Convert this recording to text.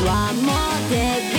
One more day.